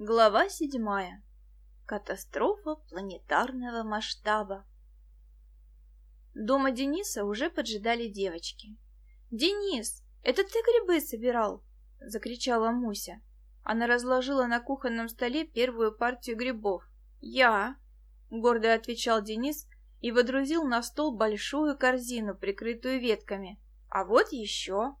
Глава седьмая. Катастрофа планетарного масштаба. Дома Дениса уже поджидали девочки. «Денис, это ты грибы собирал?» — закричала Муся. Она разложила на кухонном столе первую партию грибов. «Я», — гордо отвечал Денис и водрузил на стол большую корзину, прикрытую ветками. «А вот еще».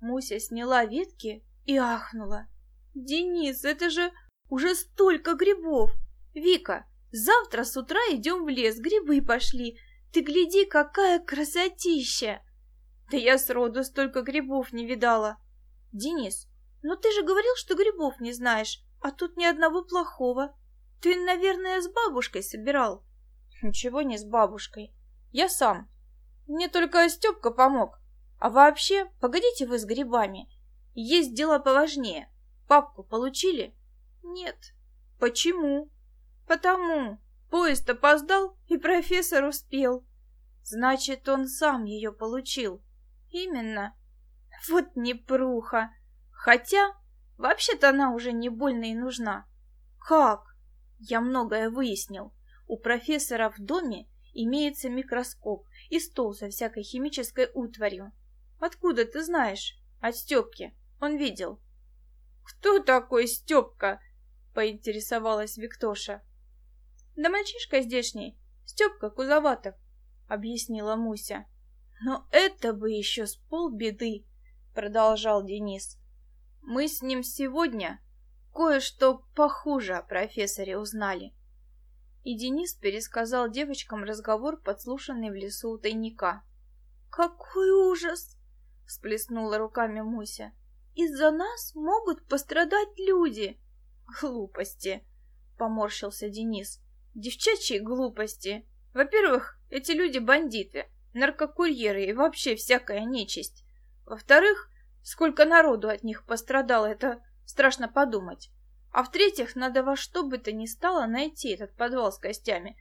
Муся сняла ветки и ахнула. «Денис, это же уже столько грибов! Вика, завтра с утра идем в лес, грибы пошли. Ты гляди, какая красотища! Да я сроду столько грибов не видала. Денис, ну ты же говорил, что грибов не знаешь, а тут ни одного плохого. Ты, наверное, с бабушкой собирал. Ничего не с бабушкой. Я сам. Мне только Степка помог. А вообще, погодите вы с грибами. Есть дела поважнее. Папку получили? Нет. Почему? Потому. Поезд опоздал, и профессор успел. Значит, он сам ее получил. Именно. Вот непруха. Хотя, вообще-то она уже не больно и нужна. Как? Я многое выяснил. У профессора в доме имеется микроскоп и стол со всякой химической утварью. Откуда ты знаешь? От Степки. Он видел. Кто такой Степка? — поинтересовалась Виктоша. «Да мальчишка здешний, Степка Кузоватов», — объяснила Муся. «Но это бы еще с полбеды», — продолжал Денис. «Мы с ним сегодня кое-что похуже о профессоре узнали». И Денис пересказал девочкам разговор, подслушанный в лесу у тайника. «Какой ужас!» — всплеснула руками Муся. «Из-за нас могут пострадать люди!» Глупости, поморщился Денис. Девчачьи глупости. Во-первых, эти люди бандиты, наркокурьеры и вообще всякая нечисть. Во-вторых, сколько народу от них пострадало, это страшно подумать. А в-третьих, надо во что бы то ни стало найти этот подвал с костями.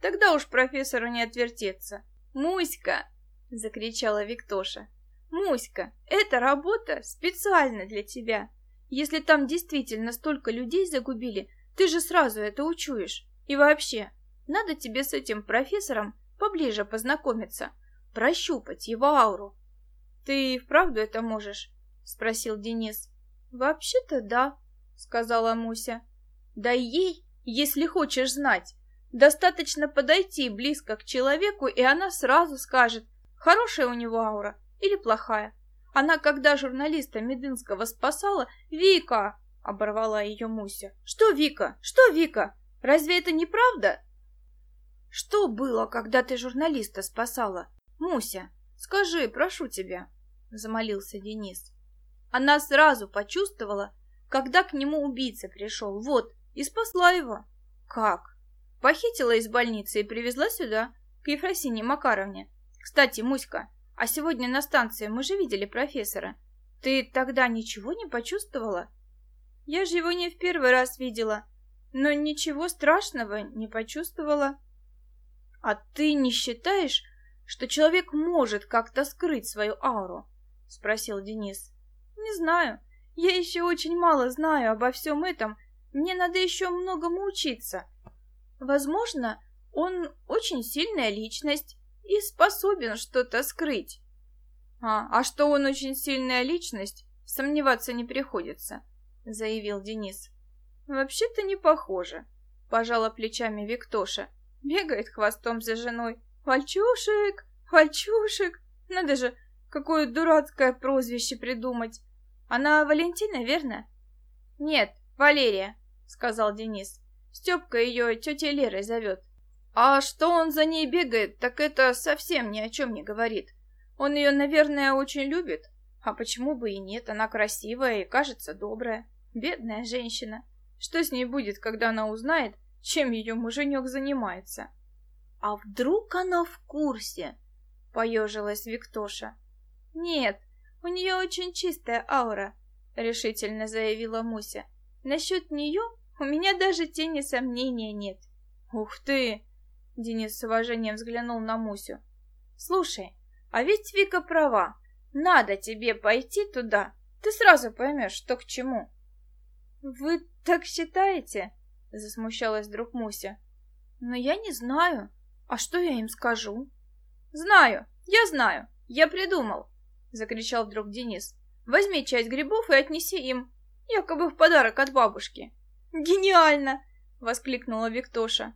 Тогда уж профессору не отвертеться. «Муська!» — закричала Виктоша. «Муська, эта работа специально для тебя!» Если там действительно столько людей загубили, ты же сразу это учуешь. И вообще, надо тебе с этим профессором поближе познакомиться, прощупать его ауру. Ты вправду это можешь? Спросил Денис. Вообще-то да, сказала Муся. Да ей, если хочешь знать. Достаточно подойти близко к человеку, и она сразу скажет, хорошая у него аура или плохая. Она, когда журналиста Медынского спасала, Вика, оборвала ее Муся. Что Вика? Что Вика? Разве это не правда? Что было, когда ты журналиста спасала? Муся, скажи, прошу тебя, замолился Денис. Она сразу почувствовала, когда к нему убийца пришел, вот, и спасла его. Как? Похитила из больницы и привезла сюда, к Ефросине Макаровне. Кстати, Муська, а сегодня на станции мы же видели профессора. Ты тогда ничего не почувствовала? Я же его не в первый раз видела, но ничего страшного не почувствовала. А ты не считаешь, что человек может как-то скрыть свою ауру? Спросил Денис. Не знаю. Я еще очень мало знаю обо всем этом. Мне надо еще многому учиться. Возможно, он очень сильная личность, и способен что-то скрыть. А, а что он очень сильная личность, сомневаться не приходится, заявил Денис. Вообще-то не похоже, пожала плечами Виктоша. Бегает хвостом за женой. Вальчушек, Вальчушек. Надо же, какое дурацкое прозвище придумать. Она Валентина, верно? Нет, Валерия, сказал Денис. Степка ее тетей Лерой зовет. А что он за ней бегает, так это совсем ни о чем не говорит. Он ее, наверное, очень любит. А почему бы и нет? Она красивая и, кажется, добрая. Бедная женщина. Что с ней будет, когда она узнает, чем ее муженек занимается? А вдруг она в курсе? Поежилась Виктоша. Нет, у нее очень чистая аура, решительно заявила Муся. Насчет нее у меня даже тени сомнения нет. Ух ты! Денис с уважением взглянул на Мусю. «Слушай, а ведь Вика права. Надо тебе пойти туда. Ты сразу поймешь, что к чему». «Вы так считаете?» — засмущалась вдруг Муся. «Но я не знаю. А что я им скажу?» «Знаю, я знаю, я придумал!» — закричал вдруг Денис. «Возьми часть грибов и отнеси им, якобы в подарок от бабушки». «Гениально!» — воскликнула Виктоша.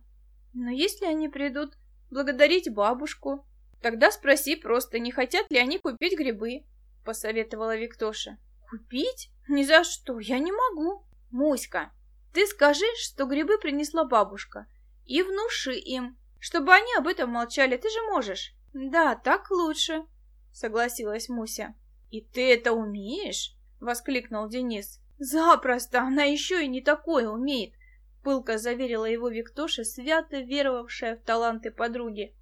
«Но если они придут благодарить бабушку, тогда спроси просто, не хотят ли они купить грибы», — посоветовала Виктоша. «Купить? Ни за что, я не могу». «Муська, ты скажи, что грибы принесла бабушка, и внуши им, чтобы они об этом молчали, ты же можешь». «Да, так лучше», — согласилась Муся. «И ты это умеешь?» — воскликнул Денис. «Запросто, она еще и не такое умеет», — пылко заверила его Виктоша, свято веровавшая в таланты подруги.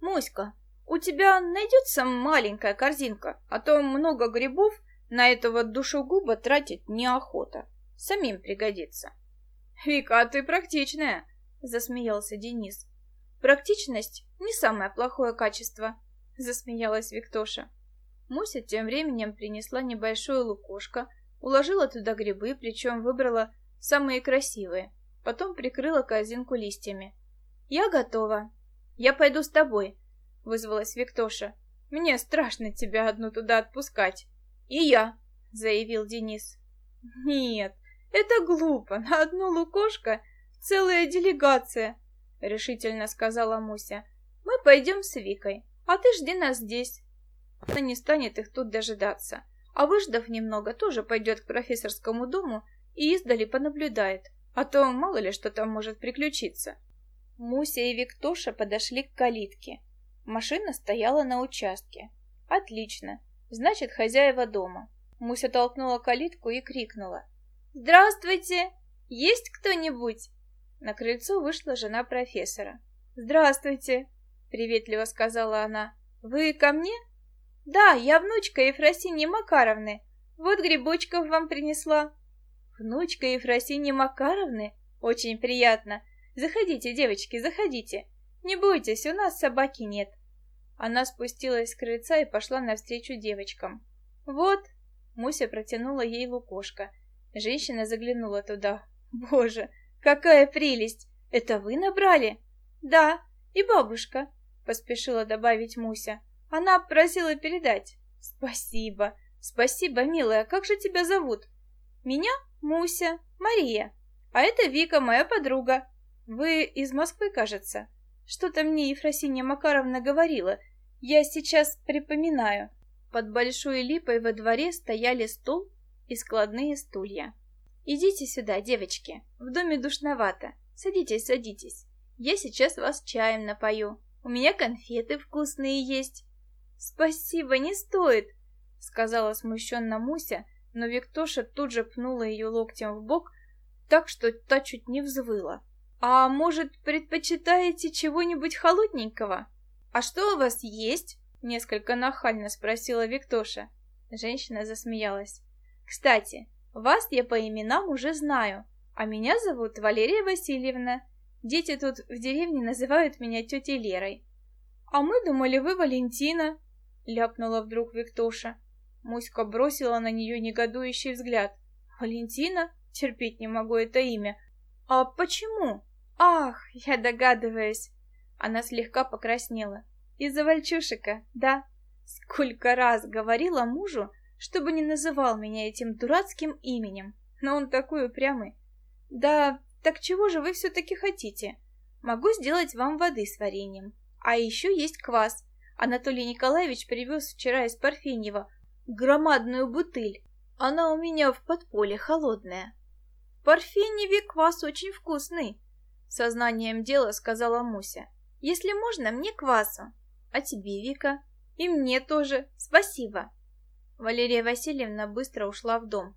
«Муська, у тебя найдется маленькая корзинка, а то много грибов на этого душегуба тратить неохота. Самим пригодится». «Вика, а ты практичная», — засмеялся Денис. «Практичность — не самое плохое качество», — засмеялась Виктоша. Муся тем временем принесла небольшое лукошко, уложила туда грибы, причем выбрала самые красивые, потом прикрыла корзинку листьями. «Я готова. Я пойду с тобой», — вызвалась Виктоша. «Мне страшно тебя одну туда отпускать». «И я», — заявил Денис. «Нет, это глупо, на одно лукошко целая делегация», — решительно сказала Муся. «Мы пойдем с Викой, а ты жди нас здесь». Она не станет их тут дожидаться, а выждав немного, тоже пойдет к профессорскому дому и издали понаблюдает, а то мало ли что там может приключиться. Муся и Виктоша подошли к калитке. Машина стояла на участке. Отлично, значит хозяева дома. Муся толкнула калитку и крикнула. «Здравствуйте! Есть кто-нибудь?» На крыльцо вышла жена профессора. «Здравствуйте!» — приветливо сказала она. «Вы ко мне?» «Да, я внучка Ефросиньи Макаровны. Вот грибочков вам принесла». «Внучка Ефросиньи Макаровны? Очень приятно. Заходите, девочки, заходите. Не бойтесь, у нас собаки нет». Она спустилась с крыльца и пошла навстречу девочкам. «Вот!» — Муся протянула ей лукошко. Женщина заглянула туда. «Боже, Какая прелесть! Это вы набрали? Да, и бабушка, поспешила добавить Муся. Она просила передать. Спасибо, спасибо, милая. Как же тебя зовут? Меня Муся, Мария. А это Вика, моя подруга. Вы из Москвы, кажется. Что-то мне Ефросинья Макаровна говорила. Я сейчас припоминаю. Под большой липой во дворе стояли стол и складные стулья. «Идите сюда, девочки, в доме душновато. Садитесь, садитесь. Я сейчас вас чаем напою. У меня конфеты вкусные есть». «Спасибо, не стоит», — сказала смущенно Муся, но Виктоша тут же пнула ее локтем в бок, так что та чуть не взвыла. «А может, предпочитаете чего-нибудь холодненького?» «А что у вас есть?» — несколько нахально спросила Виктоша. Женщина засмеялась. «Кстати, вас я по именам уже знаю, а меня зовут Валерия Васильевна. Дети тут в деревне называют меня тетей Лерой. А мы думали, вы Валентина, ляпнула вдруг Виктоша. Муська бросила на нее негодующий взгляд. Валентина? Терпеть не могу это имя. А почему? Ах, я догадываюсь. Она слегка покраснела. Из-за вальчушика, да. Сколько раз говорила мужу, чтобы не называл меня этим дурацким именем, но он такой упрямый. Да, так чего же вы все-таки хотите? Могу сделать вам воды с вареньем. А еще есть квас. Анатолий Николаевич привез вчера из Парфеньева громадную бутыль. Она у меня в подполе холодная. В Парфеньеве квас очень вкусный, сознанием дела сказала Муся. Если можно, мне квасу. А тебе, Вика? И мне тоже. Спасибо. Валерия Васильевна быстро ушла в дом.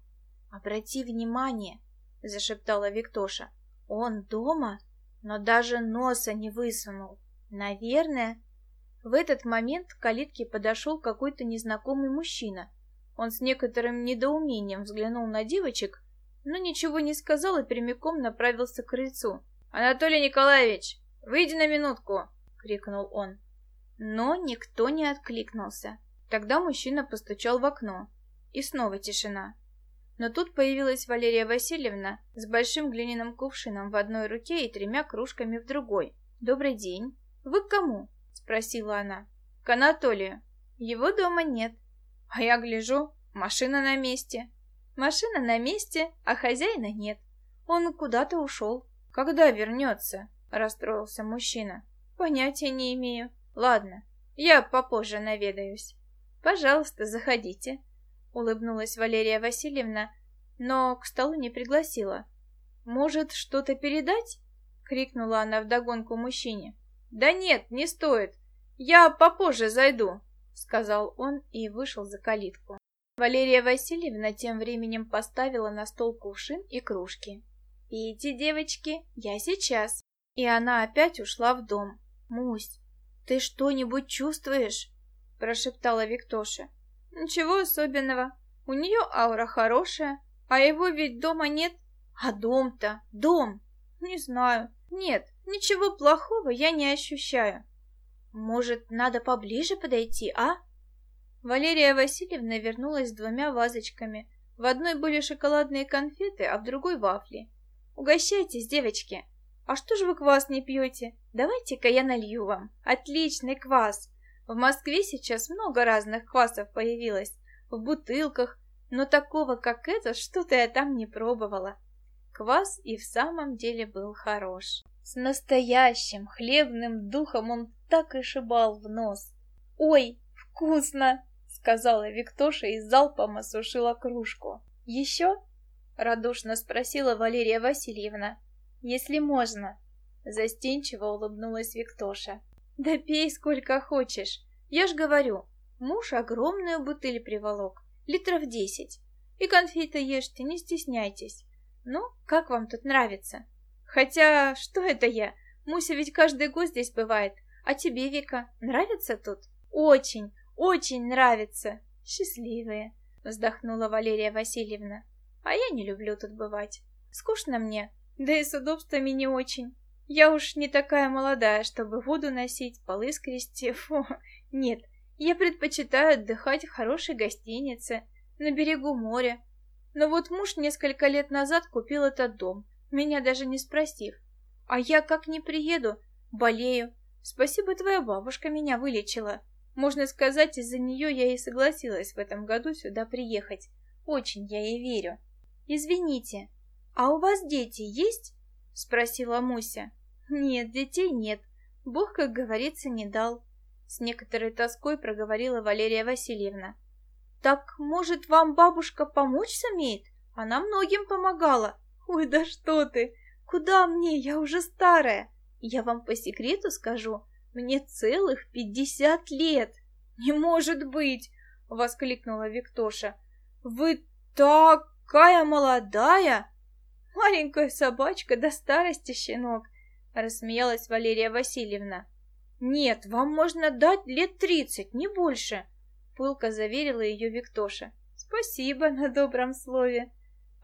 «Обрати внимание», — зашептала Виктоша. «Он дома, но даже носа не высунул. Наверное...» В этот момент к калитке подошел какой-то незнакомый мужчина. Он с некоторым недоумением взглянул на девочек, но ничего не сказал и прямиком направился к крыльцу. «Анатолий Николаевич, выйди на минутку!» — крикнул он. Но никто не откликнулся. Тогда мужчина постучал в окно. И снова тишина. Но тут появилась Валерия Васильевна с большим глиняным кувшином в одной руке и тремя кружками в другой. «Добрый день. Вы к кому?» — спросила она. «К Анатолию. Его дома нет. А я гляжу, машина на месте. Машина на месте, а хозяина нет. Он куда-то ушел. Когда вернется?» — расстроился мужчина. «Понятия не имею. Ладно, я попозже наведаюсь. Пожалуйста, заходите» улыбнулась Валерия Васильевна, но к столу не пригласила. «Может, что-то передать?» — крикнула она вдогонку мужчине. «Да нет, не стоит. Я попозже зайду», — сказал он и вышел за калитку. Валерия Васильевна тем временем поставила на стол кувшин и кружки. «Пейте, девочки, я сейчас». И она опять ушла в дом. «Мусь, ты что-нибудь чувствуешь?» – прошептала Виктоша. Ничего особенного. У нее аура хорошая, а его ведь дома нет. А дом-то, дом. Не знаю. Нет, ничего плохого я не ощущаю. Может, надо поближе подойти, а? Валерия Васильевна вернулась с двумя вазочками. В одной были шоколадные конфеты, а в другой вафли. Угощайтесь, девочки. А что же вы квас не пьете? Давайте-ка я налью вам. Отличный квас. В Москве сейчас много разных квасов появилось, в бутылках, но такого, как этот, что-то я там не пробовала. Квас и в самом деле был хорош. С настоящим хлебным духом он так и шибал в нос. «Ой, вкусно!» — сказала Виктоша и залпом осушила кружку. «Еще?» — радушно спросила Валерия Васильевна. «Если можно». Застенчиво улыбнулась Виктоша. Да пей сколько хочешь. Я ж говорю, муж огромную бутыль приволок, литров десять. И конфеты ешьте, не стесняйтесь. Ну, как вам тут нравится? Хотя, что это я? Муся ведь каждый год здесь бывает. А тебе, Вика, нравится тут? Очень, очень нравится. Счастливые, вздохнула Валерия Васильевна. А я не люблю тут бывать. Скучно мне, да и с удобствами не очень. Я уж не такая молодая, чтобы воду носить, полы скрести. Фу, нет, я предпочитаю отдыхать в хорошей гостинице, на берегу моря. Но вот муж несколько лет назад купил этот дом, меня даже не спросив. А я как не приеду, болею. Спасибо, твоя бабушка меня вылечила. Можно сказать, из-за нее я и согласилась в этом году сюда приехать. Очень я ей верю. Извините, а у вас дети есть? — спросила Муся. «Нет, детей нет. Бог, как говорится, не дал», — с некоторой тоской проговорила Валерия Васильевна. «Так, может, вам бабушка помочь сумеет? Она многим помогала». «Ой, да что ты! Куда мне? Я уже старая. Я вам по секрету скажу, мне целых пятьдесят лет». «Не может быть!» — воскликнула Виктоша. «Вы такая молодая!» Маленькая собачка до старости щенок, рассмеялась Валерия Васильевна. Нет, вам можно дать лет тридцать, не больше, пылко заверила ее Виктоша. Спасибо на добром слове.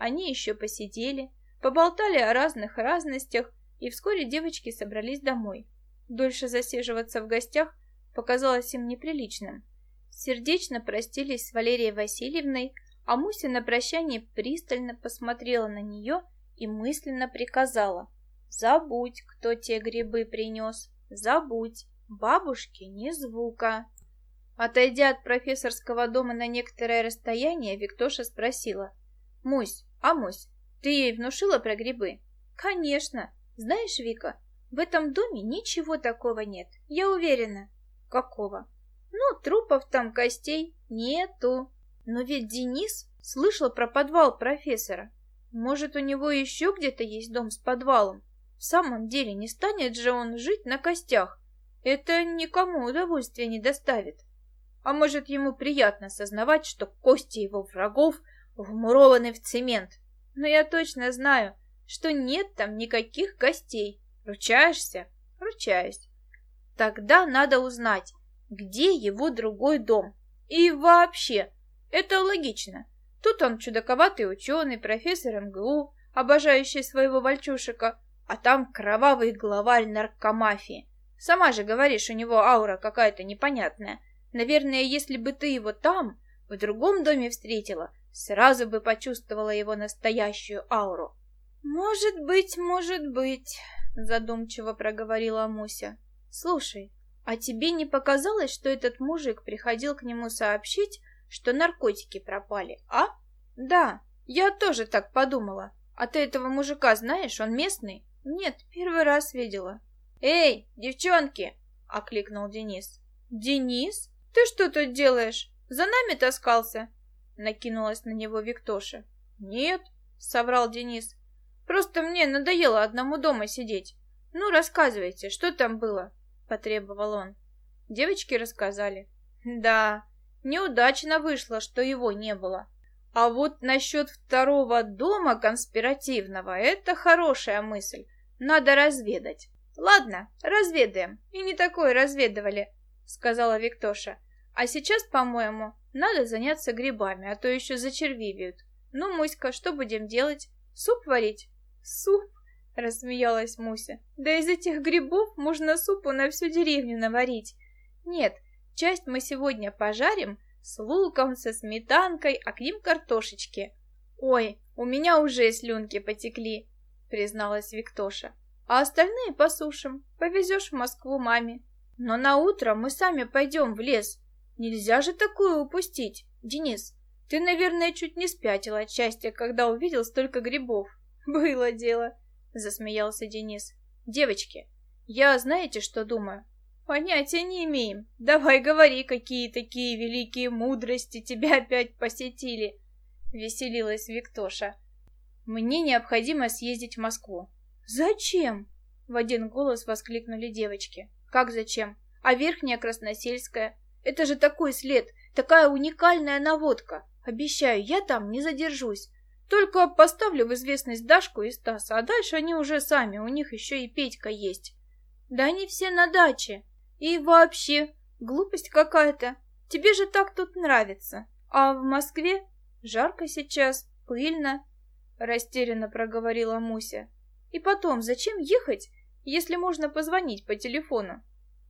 Они еще посидели, поболтали о разных разностях, и вскоре девочки собрались домой. Дольше засиживаться в гостях показалось им неприличным. Сердечно простились с Валерией Васильевной, а Муся на прощание пристально посмотрела на нее и мысленно приказала «Забудь, кто те грибы принес, забудь, бабушке ни звука». Отойдя от профессорского дома на некоторое расстояние, Виктоша спросила «Мусь, а Мусь, ты ей внушила про грибы?» «Конечно. Знаешь, Вика, в этом доме ничего такого нет, я уверена». «Какого?» «Ну, трупов там, костей нету». «Но ведь Денис слышал про подвал профессора. Может, у него еще где-то есть дом с подвалом? В самом деле, не станет же он жить на костях. Это никому удовольствия не доставит. А может, ему приятно сознавать, что кости его врагов вмурованы в цемент. Но я точно знаю, что нет там никаких костей. Ручаешься? Ручаюсь. Тогда надо узнать, где его другой дом. И вообще, это логично. Тут он чудаковатый ученый, профессор МГУ, обожающий своего вальчушика, а там кровавый главарь наркомафии. Сама же говоришь, у него аура какая-то непонятная. Наверное, если бы ты его там, в другом доме встретила, Сразу бы почувствовала его настоящую ауру. «Может быть, может быть», — задумчиво проговорила Муся. «Слушай, а тебе не показалось, что этот мужик приходил к нему сообщить, что наркотики пропали, а?» «Да, я тоже так подумала. А ты этого мужика знаешь, он местный?» «Нет, первый раз видела». «Эй, девчонки!» — окликнул Денис. «Денис? Ты что тут делаешь? За нами таскался?» Накинулась на него Виктоша. «Нет», — соврал Денис. «Просто мне надоело одному дома сидеть. Ну, рассказывайте, что там было?» — потребовал он. Девочки рассказали. «Да, неудачно вышло, что его не было. А вот насчет второго дома конспиративного — это хорошая мысль. Надо разведать. Ладно, разведаем. И не такое разведывали, сказала Виктоша. А сейчас, по-моему, надо заняться грибами, а то еще зачервивеют. Ну, Муська, что будем делать? Суп варить? Суп? Рассмеялась Муся. Да из этих грибов можно супу на всю деревню наварить. Нет, часть мы сегодня пожарим с луком, со сметанкой, а к ним картошечки. Ой, у меня уже слюнки потекли, призналась Виктоша. А остальные посушим, повезешь в Москву маме. Но на утро мы сами пойдем в лес. Нельзя же такую упустить. Денис, ты, наверное, чуть не спятил от счастья, когда увидел столько грибов. Было дело, засмеялся Денис. Девочки, я знаете, что думаю? Понятия не имеем. Давай говори, какие такие великие мудрости тебя опять посетили. Веселилась Виктоша. Мне необходимо съездить в Москву. Зачем? В один голос воскликнули девочки. Как зачем? А Верхняя Красносельская? Это же такой след, такая уникальная наводка. Обещаю, я там не задержусь. Только поставлю в известность Дашку и Стаса, а дальше они уже сами, у них еще и Петька есть. Да они все на даче. И вообще, глупость какая-то. Тебе же так тут нравится. А в Москве жарко сейчас, пыльно, растерянно проговорила Муся. И потом, зачем ехать, если можно позвонить по телефону?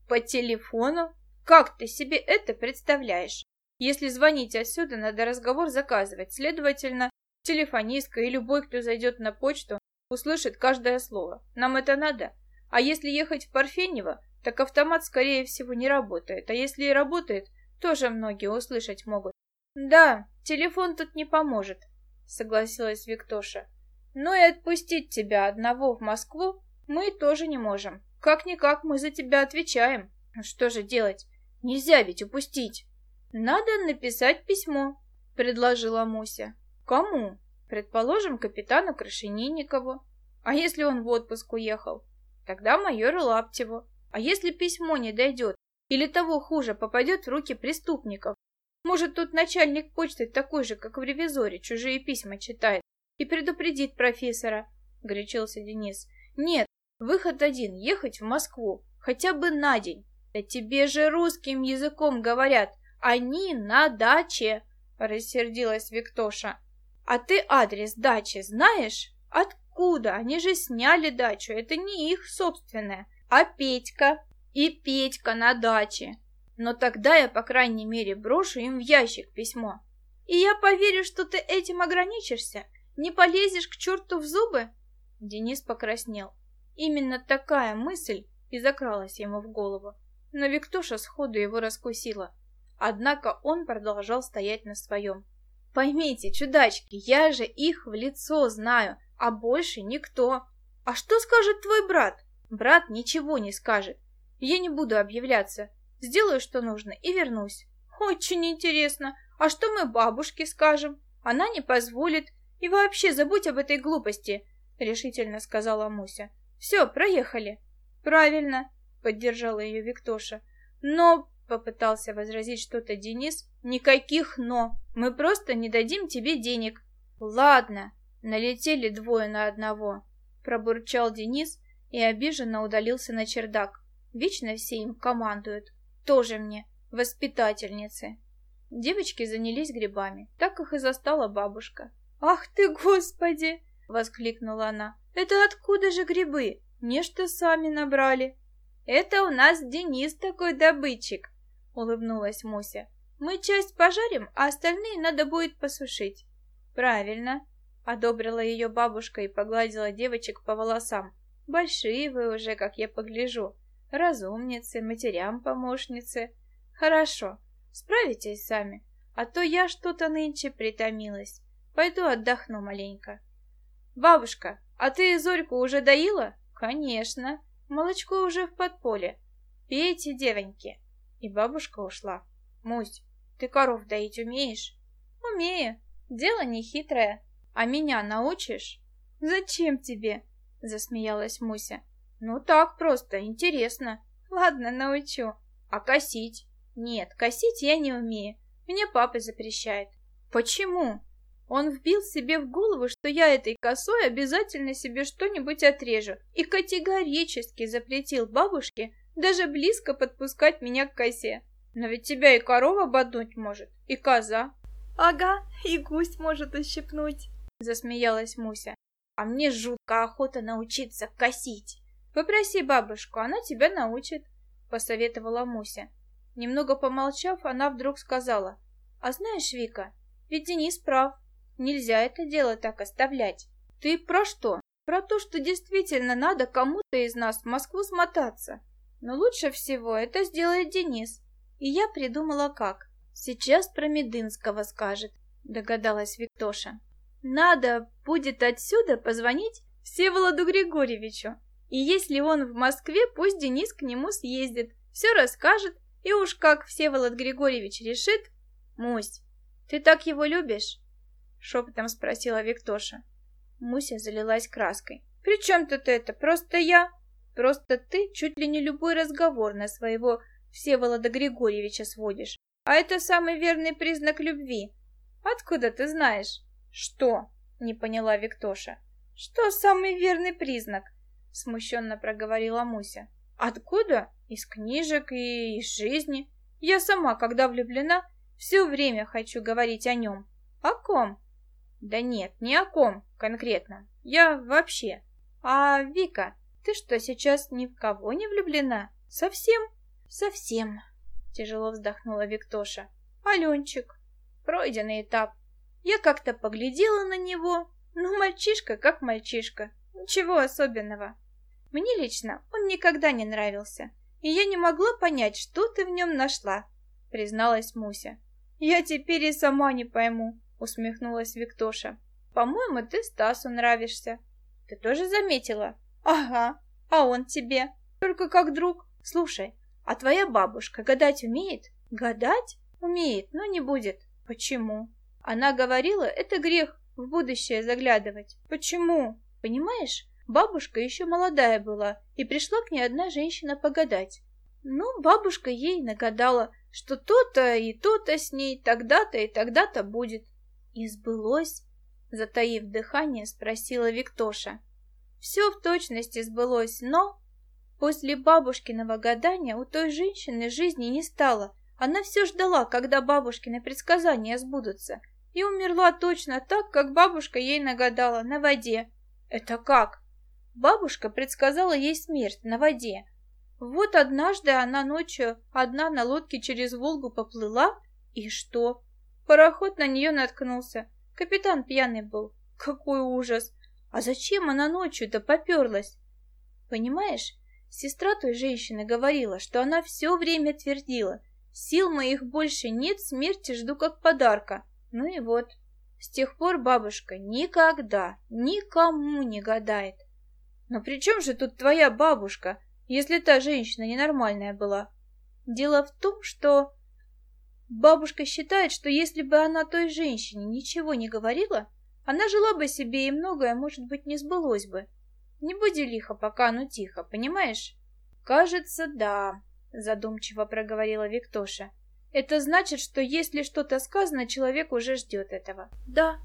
По телефону? Как ты себе это представляешь? Если звонить отсюда, надо разговор заказывать. Следовательно, телефонистка и любой, кто зайдет на почту, услышит каждое слово. Нам это надо. А если ехать в Парфенево, так автомат, скорее всего, не работает. А если и работает, тоже многие услышать могут. Да, телефон тут не поможет, согласилась Виктоша. Но и отпустить тебя одного в Москву мы тоже не можем. Как-никак мы за тебя отвечаем. Что же делать? Нельзя ведь упустить. Надо написать письмо, предложила Муся. Кому? Предположим, капитану Крашенинникову. А если он в отпуск уехал? Тогда майору Лаптеву. А если письмо не дойдет? Или того хуже, попадет в руки преступников? Может, тут начальник почты такой же, как в ревизоре, чужие письма читает и предупредит профессора, — горячился Денис. Нет, выход один — ехать в Москву, хотя бы на день. Да тебе же русским языком говорят, они на даче, — рассердилась Виктоша. А ты адрес дачи знаешь? Откуда? Они же сняли дачу, это не их собственная, а Петька. И Петька на даче. Но тогда я, по крайней мере, брошу им в ящик письмо. И я поверю, что ты этим ограничишься. Не полезешь к черту в зубы? Денис покраснел. Именно такая мысль и закралась ему в голову. Но Виктоша сходу его раскусила. Однако он продолжал стоять на своем. «Поймите, чудачки, я же их в лицо знаю, а больше никто. А что скажет твой брат?» «Брат ничего не скажет. Я не буду объявляться. Сделаю, что нужно, и вернусь». «Очень интересно. А что мы бабушке скажем? Она не позволит. И вообще забудь об этой глупости», — решительно сказала Муся. «Все, проехали». «Правильно», — поддержала ее Виктоша. «Но Попытался возразить что-то Денис. Никаких «но». Мы просто не дадим тебе денег. Ладно, налетели двое на одного. Пробурчал Денис и обиженно удалился на чердак. Вечно все им командуют. Тоже мне, воспитательницы. Девочки занялись грибами. Так их и застала бабушка. «Ах ты, Господи!» — воскликнула она. «Это откуда же грибы? Нечто сами набрали». «Это у нас Денис такой добытчик», — улыбнулась Муся. «Мы часть пожарим, а остальные надо будет посушить. Правильно, одобрила ее бабушка и погладила девочек по волосам. Большие вы уже, как я погляжу. Разумницы, матерям-помощницы. Хорошо, справитесь сами, а то я что-то нынче притомилась. Пойду отдохну маленько. Бабушка, а ты Зорьку уже доила? Конечно. Молочко уже в подполе. Пейте, девоньки. И бабушка ушла. Мусь, ты коров доить умеешь? Умею. Дело не хитрое. А меня научишь? Зачем тебе? Засмеялась Муся. Ну так просто, интересно. Ладно, научу. А косить? Нет, косить я не умею. Мне папа запрещает. Почему? Он вбил себе в голову, что я этой косой обязательно себе что-нибудь отрежу, и категорически запретил бабушке даже близко подпускать меня к косе. Но ведь тебя и корова боднуть может, и коза. Ага, и гусь может ущипнуть, засмеялась Муся. А мне жутко охота научиться косить. Попроси бабушку, она тебя научит, посоветовала Муся. Немного помолчав, она вдруг сказала, а знаешь, Вика, ведь Денис прав. Нельзя это дело так оставлять. Ты про что? Про то, что действительно надо кому-то из нас в Москву смотаться. Но лучше всего это сделает Денис. И я придумала как. Сейчас про Медынского скажет, догадалась Виктоша. Надо будет отсюда позвонить Всеволоду Григорьевичу. И если он в Москве, пусть Денис к нему съездит, все расскажет, и уж как Всеволод Григорьевич решит... Мусь, ты так его любишь? Шепотом спросила Виктоша. Муся залилась краской. «При чем тут это? Просто я...» «Просто ты чуть ли не любой разговор на своего Всеволода Григорьевича сводишь. А это самый верный признак любви. Откуда ты знаешь?» «Что?» — не поняла Виктоша. «Что самый верный признак?» — смущенно проговорила Муся. «Откуда? Из книжек и из жизни. Я сама, когда влюблена, все время хочу говорить о нем. О ком?» Да нет, ни о ком конкретно. Я вообще. А Вика, ты что, сейчас ни в кого не влюблена? Совсем? Совсем. Тяжело вздохнула Виктоша. Аленчик. Пройденный этап. Я как-то поглядела на него. Ну, мальчишка как мальчишка. Ничего особенного. Мне лично он никогда не нравился. И я не могла понять, что ты в нем нашла, призналась Муся. Я теперь и сама не пойму усмехнулась Виктоша. По-моему, ты Стасу нравишься. Ты тоже заметила? Ага. А он тебе? Только как друг. Слушай, а твоя бабушка гадать умеет? Гадать? Умеет, но не будет. Почему? Она говорила, это грех в будущее заглядывать. Почему? Понимаешь, бабушка еще молодая была, и пришла к ней одна женщина погадать. Ну, бабушка ей нагадала, что то-то и то-то с ней тогда-то и тогда-то будет. «И сбылось?» — затаив дыхание, спросила Виктоша. «Все в точности сбылось, но...» После бабушкиного гадания у той женщины жизни не стало. Она все ждала, когда бабушкины предсказания сбудутся. И умерла точно так, как бабушка ей нагадала, на воде. Это как? Бабушка предсказала ей смерть на воде. Вот однажды она ночью одна на лодке через Волгу поплыла, и что? Пароход на нее наткнулся. Капитан пьяный был. Какой ужас! А зачем она ночью-то поперлась? Понимаешь, сестра той женщины говорила, что она все время твердила. Сил моих больше нет, смерти жду как подарка. Ну и вот. С тех пор бабушка никогда никому не гадает. Но при чем же тут твоя бабушка, если та женщина ненормальная была? Дело в том, что Бабушка считает, что если бы она той женщине ничего не говорила, она жила бы себе и многое, может быть, не сбылось бы. Не буди лихо, пока оно тихо, понимаешь? Кажется, да, задумчиво проговорила Виктоша. Это значит, что если что-то сказано, человек уже ждет этого. Да.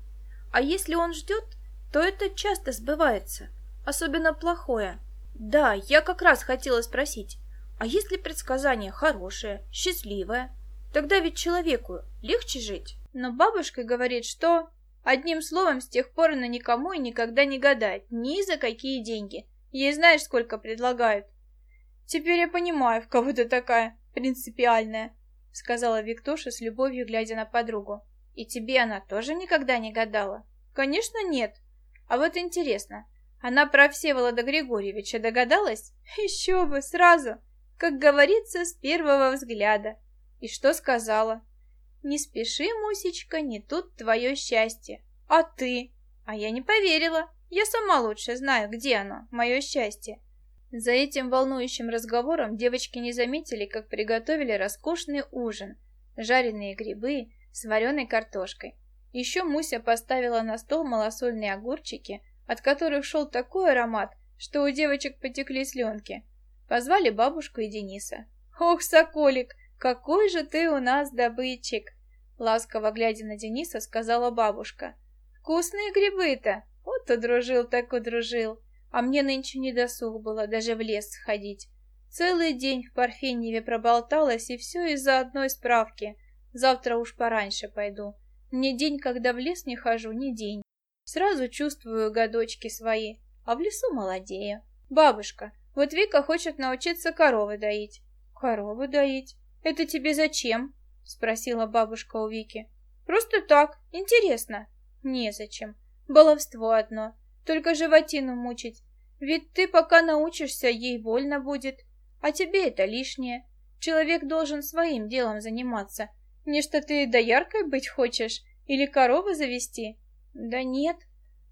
А если он ждет, то это часто сбывается, особенно плохое. Да, я как раз хотела спросить, а если предсказание хорошее, счастливое, Тогда ведь человеку легче жить. Но бабушка говорит, что... Одним словом, с тех пор она никому и никогда не гадает, ни за какие деньги. Ей знаешь, сколько предлагают. Теперь я понимаю, в кого ты такая принципиальная, сказала Виктоша с любовью, глядя на подругу. И тебе она тоже никогда не гадала? Конечно, нет. А вот интересно, она про Всеволода Григорьевича догадалась? Еще бы, сразу, как говорится, с первого взгляда. И что сказала? Не спеши, Мусечка, не тут твое счастье. А ты? А я не поверила. Я сама лучше знаю, где оно, мое счастье. За этим волнующим разговором девочки не заметили, как приготовили роскошный ужин. Жареные грибы с вареной картошкой. Еще Муся поставила на стол малосольные огурчики, от которых шел такой аромат, что у девочек потекли слюнки. Позвали бабушку и Дениса. «Ох, Соколик, какой же ты у нас добытчик!» Ласково глядя на Дениса, сказала бабушка. «Вкусные грибы-то! Вот удружил так удружил!» А мне нынче не досуг было даже в лес сходить. Целый день в Парфеньеве проболталась, и все из-за одной справки. Завтра уж пораньше пойду. Мне день, когда в лес не хожу, не день. Сразу чувствую годочки свои, а в лесу молодею. Бабушка, вот Вика хочет научиться коровы доить. Коровы доить? Это тебе зачем? Спросила бабушка у Вики. Просто так, интересно. Незачем. Баловство одно только животину мучить. Ведь ты пока научишься, ей больно будет. А тебе это лишнее. Человек должен своим делом заниматься. Не что ты дояркой быть хочешь или корову завести? Да нет,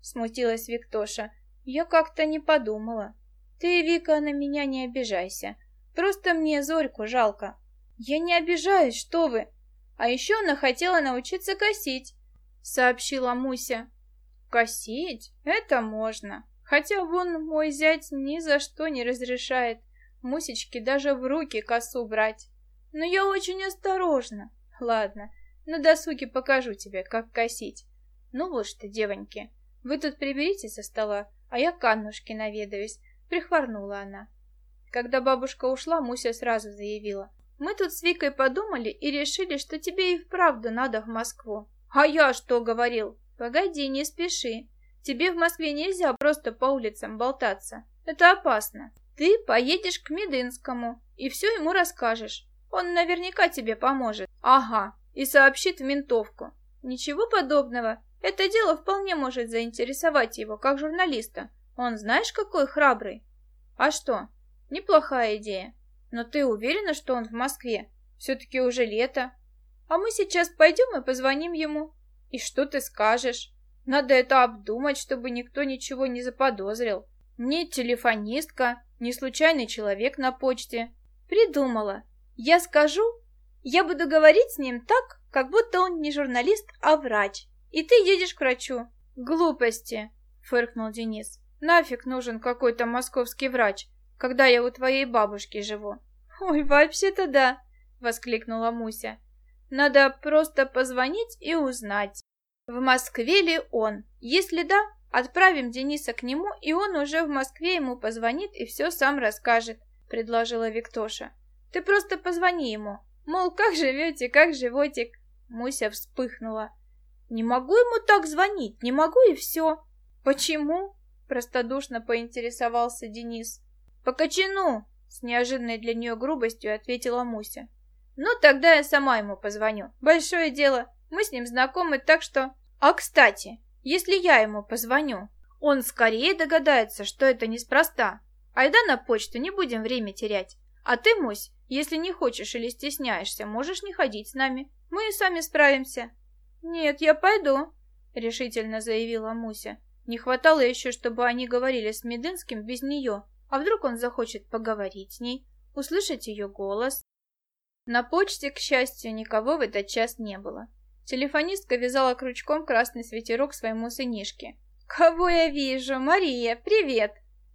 смутилась Виктоша. Я как-то не подумала. Ты, Вика, на меня не обижайся. Просто мне Зорьку жалко. Я не обижаюсь, что вы. А еще она хотела научиться косить, сообщила Муся. Косить? Это можно. Хотя вон мой зять ни за что не разрешает Мусечке даже в руки косу брать. Но я очень осторожна. Ладно, на досуге покажу тебе, как косить. Ну вот что, девоньки, вы тут приберите со стола, а я к Аннушке наведаюсь. Прихворнула она. Когда бабушка ушла, Муся сразу заявила. Мы тут с Викой подумали и решили, что тебе и вправду надо в Москву. А я что говорил? Погоди, не спеши. Тебе в Москве нельзя просто по улицам болтаться. Это опасно. Ты поедешь к Медынскому и все ему расскажешь. Он наверняка тебе поможет. Ага, и сообщит в ментовку. Ничего подобного. Это дело вполне может заинтересовать его, как журналиста. Он знаешь, какой храбрый? А что? Неплохая идея. Но ты уверена, что он в Москве? Все-таки уже лето. А мы сейчас пойдем и позвоним ему. И что ты скажешь? Надо это обдумать, чтобы никто ничего не заподозрил. Не телефонистка, не случайный человек на почте. Придумала. Я скажу, я буду говорить с ним так, как будто он не журналист, а врач. И ты едешь к врачу. Глупости, фыркнул Денис. Нафиг нужен какой-то московский врач, когда я у твоей бабушки живу. Ой, вообще-то да, воскликнула Муся. Надо просто позвонить и узнать, в Москве ли он. Если да, отправим Дениса к нему, и он уже в Москве ему позвонит и все сам расскажет, предложила Виктоша. Ты просто позвони ему. Мол, как живете, как животик. Муся вспыхнула. Не могу ему так звонить, не могу и все. Почему? Простодушно поинтересовался Денис. По кочану, с неожиданной для нее грубостью ответила Муся. Ну, тогда я сама ему позвоню. Большое дело. Мы с ним знакомы, так что... А, кстати, если я ему позвоню, он скорее догадается, что это неспроста. Айда на почту, не будем время терять. А ты, Мусь, если не хочешь или стесняешься, можешь не ходить с нами. Мы и сами справимся. Нет, я пойду, решительно заявила Муся. Не хватало еще, чтобы они говорили с Медынским без нее. А вдруг он захочет поговорить с ней, услышать ее голос? На почте, к счастью, никого в этот час не было. Телефонистка вязала крючком красный свитерок своему сынишке. «Кого я вижу? Мария, привет!»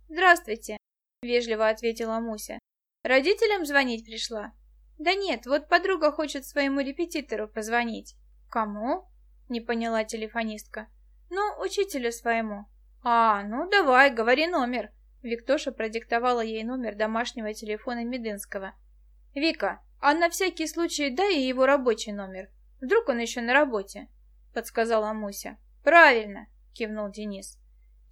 «Здравствуйте!» — вежливо ответила Муся. «Родителям звонить пришла?» «Да нет, вот подруга хочет своему репетитору позвонить». «Кому?» — не поняла телефонистка. «Ну, учителю своему». «А, ну давай, говори номер». Виктоша продиктовала ей номер домашнего телефона Медынского. «Вика, а на всякий случай дай ей его рабочий номер. Вдруг он еще на работе?» — подсказала Муся. «Правильно!» — кивнул Денис.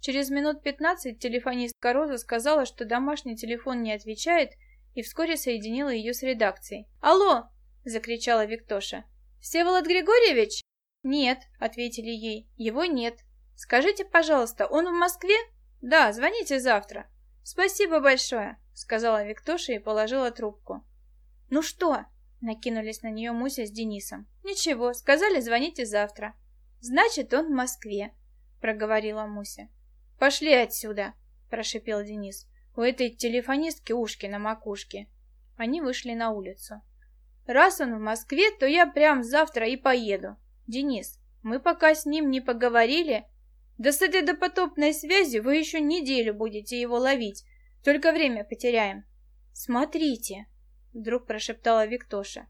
Через минут пятнадцать телефонистка Роза сказала, что домашний телефон не отвечает, и вскоре соединила ее с редакцией. «Алло!» — закричала Виктоша. «Всеволод Григорьевич?» «Нет», — ответили ей, — «его нет». «Скажите, пожалуйста, он в Москве?» «Да, звоните завтра». «Спасибо большое», — сказала Виктоша и положила трубку. «Ну что?» — накинулись на нее Муся с Денисом. «Ничего, сказали, звоните завтра». «Значит, он в Москве», — проговорила Муся. «Пошли отсюда», — прошипел Денис. «У этой телефонистки ушки на макушке». Они вышли на улицу. «Раз он в Москве, то я прям завтра и поеду. Денис, мы пока с ним не поговорили, да с этой допотопной связью вы еще неделю будете его ловить, только время потеряем». «Смотрите», — вдруг прошептала Виктоша.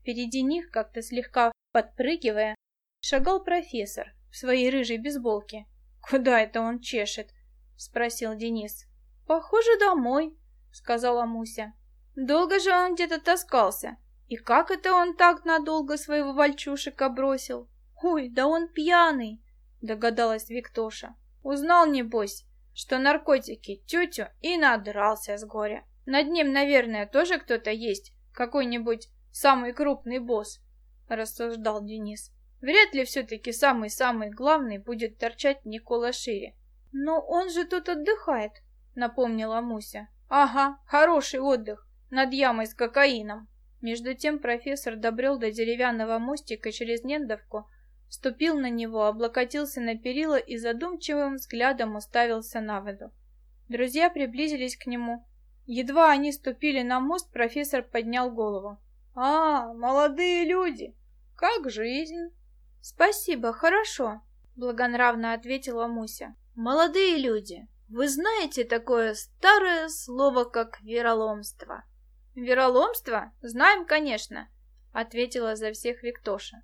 Впереди них, как-то слегка подпрыгивая, шагал профессор в своей рыжей бейсболке. «Куда это он чешет?» — спросил Денис. «Похоже, домой», — сказала Муся. «Долго же он где-то таскался. И как это он так надолго своего вальчушика бросил?» «Ой, да он пьяный», — догадалась Виктоша. «Узнал, небось, что наркотики тетю и надрался с горя. Над ним, наверное, тоже кто-то есть, какой-нибудь самый крупный босс», — рассуждал Денис. Вряд ли все-таки самый-самый главный будет торчать Никола шире. «Но он же тут отдыхает», — напомнила Муся. «Ага, хороший отдых, над ямой с кокаином». Между тем профессор добрел до деревянного мостика через Нендовку, ступил на него, облокотился на перила и задумчивым взглядом уставился на воду. Друзья приблизились к нему. Едва они ступили на мост, профессор поднял голову. «А, молодые люди! Как жизнь?» «Спасибо, хорошо», — благонравно ответила Муся. «Молодые люди, вы знаете такое старое слово, как вероломство?» «Вероломство? Знаем, конечно», — ответила за всех Виктоша.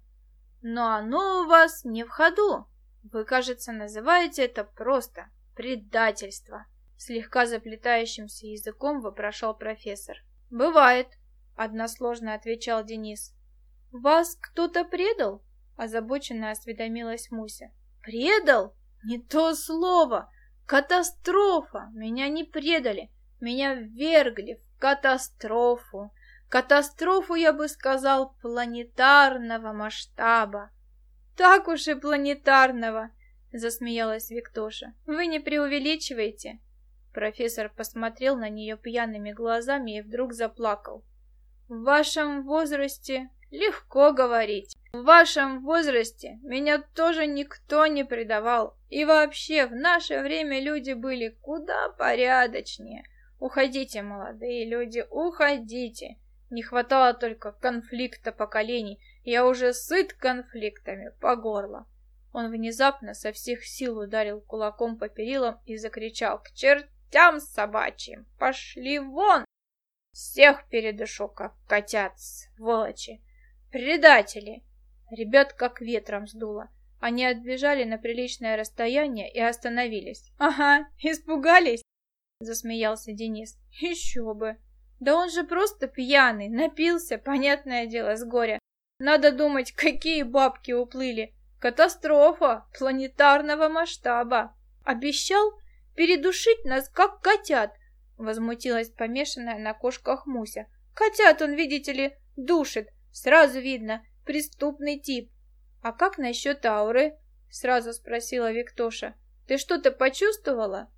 «Но оно у вас не в ходу. Вы, кажется, называете это просто предательство», — слегка заплетающимся языком вопрошал профессор. «Бывает», — односложно отвечал Денис. «Вас кто-то предал?» озабоченно осведомилась Муся. «Предал? Не то слово! Катастрофа! Меня не предали, меня ввергли в катастрофу. Катастрофу, я бы сказал, планетарного масштаба. Так уж и планетарного, засмеялась Виктоша. Вы не преувеличиваете. Профессор посмотрел на нее пьяными глазами и вдруг заплакал. В вашем возрасте легко говорить. В вашем возрасте меня тоже никто не предавал. И вообще, в наше время люди были куда порядочнее. Уходите, молодые люди, уходите. Не хватало только конфликта поколений. Я уже сыт конфликтами по горло. Он внезапно со всех сил ударил кулаком по перилам и закричал «К чертям собачьим! Пошли вон! Всех передышу, как котят, сволочи! Предатели!» Ребят как ветром сдуло. Они отбежали на приличное расстояние и остановились. «Ага, испугались?» Засмеялся Денис. «Еще бы! Да он же просто пьяный, напился, понятное дело, с горя. Надо думать, какие бабки уплыли. Катастрофа планетарного масштаба. Обещал передушить нас, как котят!» Возмутилась помешанная на кошках Муся. «Котят он, видите ли, душит. Сразу видно, преступный тип. А как насчет ауры? Сразу спросила Виктоша. Ты что-то почувствовала?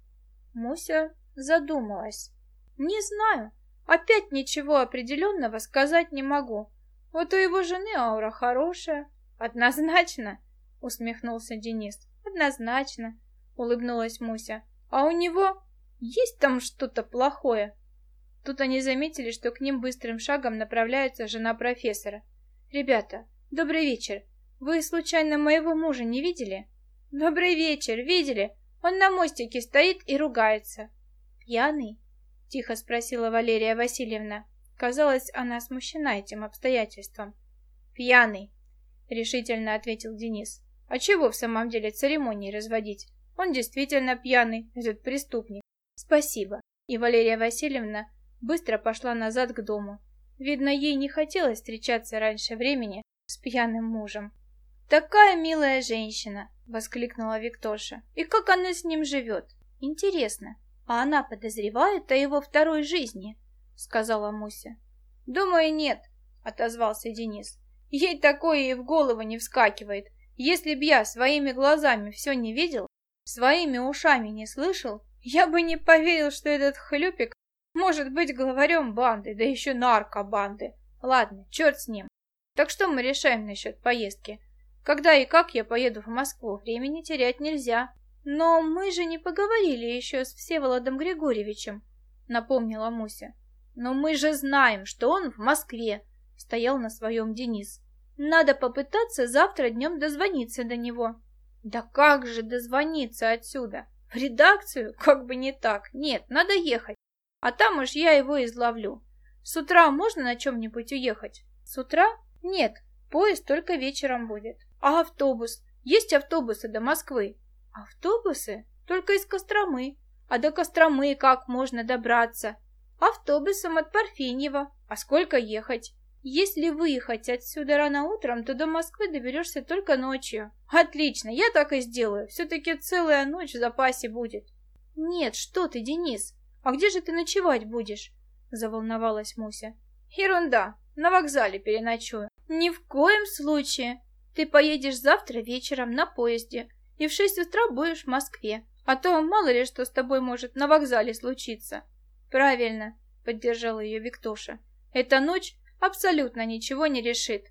Муся задумалась. Не знаю. Опять ничего определенного сказать не могу. Вот у его жены аура хорошая. Однозначно, усмехнулся Денис. Однозначно, улыбнулась Муся. А у него есть там что-то плохое? Тут они заметили, что к ним быстрым шагом направляется жена профессора. «Ребята, добрый вечер. Вы, случайно, моего мужа не видели?» «Добрый вечер, видели? Он на мостике стоит и ругается». «Пьяный?» — тихо спросила Валерия Васильевна. Казалось, она смущена этим обстоятельством. «Пьяный», — решительно ответил Денис. «А чего в самом деле церемонии разводить? Он действительно пьяный, этот преступник». «Спасибо». И Валерия Васильевна быстро пошла назад к дому. Видно, ей не хотелось встречаться раньше времени с пьяным мужем. «Такая милая женщина!» — воскликнула Виктоша. «И как она с ним живет? Интересно, а она подозревает о его второй жизни?» — сказала Муся. «Думаю, нет», — отозвался Денис. «Ей такое и в голову не вскакивает. Если б я своими глазами все не видел, своими ушами не слышал, я бы не поверил, что этот хлюпик может быть главарем банды, да еще наркобанды. Ладно, черт с ним. Так что мы решаем насчет поездки? Когда и как я поеду в Москву, времени терять нельзя. Но мы же не поговорили еще с Всеволодом Григорьевичем, напомнила Муся. Но мы же знаем, что он в Москве, стоял на своем Денис. Надо попытаться завтра днем дозвониться до него. Да как же дозвониться отсюда? В редакцию? Как бы не так. Нет, надо ехать. А там уж я его изловлю. С утра можно на чем-нибудь уехать? С утра? Нет, поезд только вечером будет. А автобус? Есть автобусы до Москвы? Автобусы? Только из Костромы. А до Костромы как можно добраться? Автобусом от Парфеньева. А сколько ехать? Если выехать отсюда рано утром, то до Москвы доберешься только ночью. Отлично, я так и сделаю. Все-таки целая ночь в запасе будет. Нет, что ты, Денис? А где же ты ночевать будешь? Заволновалась Муся. Ерунда, на вокзале переночую. Ни в коем случае. Ты поедешь завтра вечером на поезде и в шесть утра будешь в Москве. А то мало ли что с тобой может на вокзале случиться. Правильно, поддержала ее Виктоша. Эта ночь абсолютно ничего не решит.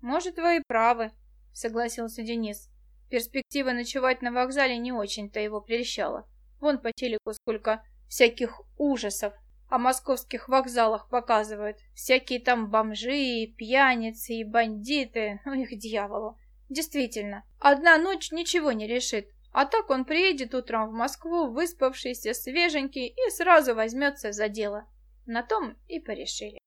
Может, вы и правы, согласился Денис. Перспектива ночевать на вокзале не очень-то его прельщала. Вон по телеку сколько всяких ужасов о московских вокзалах показывают. Всякие там бомжи, пьяницы и бандиты, ну их дьяволу. Действительно, одна ночь ничего не решит. А так он приедет утром в Москву, выспавшийся, свеженький, и сразу возьмется за дело. На том и порешили.